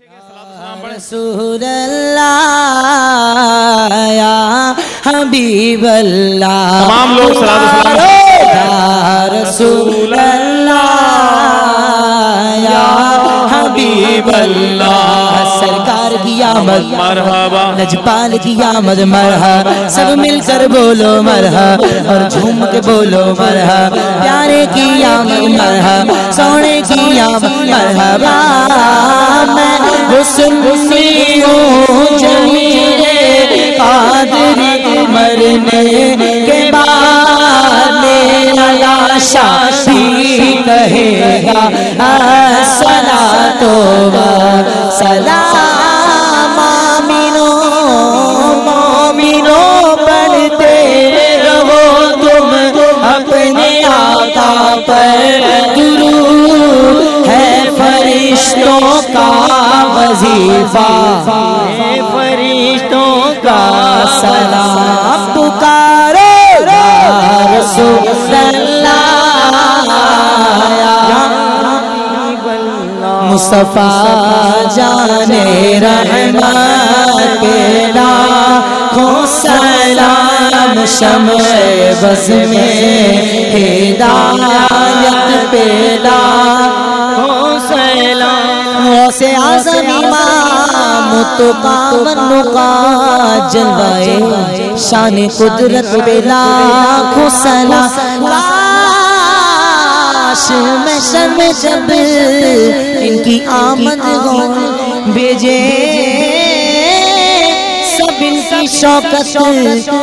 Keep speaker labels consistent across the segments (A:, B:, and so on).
A: رسول اللہ یا حبیب اللہ۔
B: تمام لوگ سلام
A: یا رسول اللہ یا حبیب اللہ۔ سرکار کی آمد
B: مرحبا۔
A: لجپال کی آمد مرحب سب مل کر بولو مرحب اور جھوم کے بولو مرحب پیارے کی آمد مرحب سونے کی آمد مرحبا۔ مرنے کے بعد میرا لاشا بھی کہے گا الصلاة والسلام آمینو، مومنو پڑھتے رہو تم اپنے آقا پر درود ہے، فرشتوں کا وظیفہ۔ مصطفیٰ جانے رحمت پیدا کھو سلام شمع بز میں ہدایت پیدا کھو سلام غوث اعظم امام تو جلوائے، شان قدرت پہ لاکھوں سلام کاش میں جب ان کی آمد ہو بھیجے۔ سب ان کی شوکت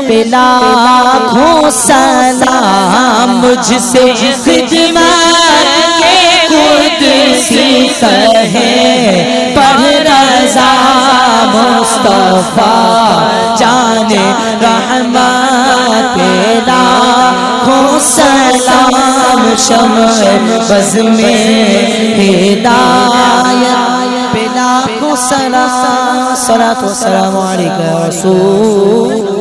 A: پہ لاکھوں سلام مجھ سے خدمت کے قدسی کہے مصطفیٰ، جان رحمت پہ لاکھوں سلام شمع بز میں ہدایت۔ پہ لاکھوں سلام صلاة و سلام علیکہ رسول۔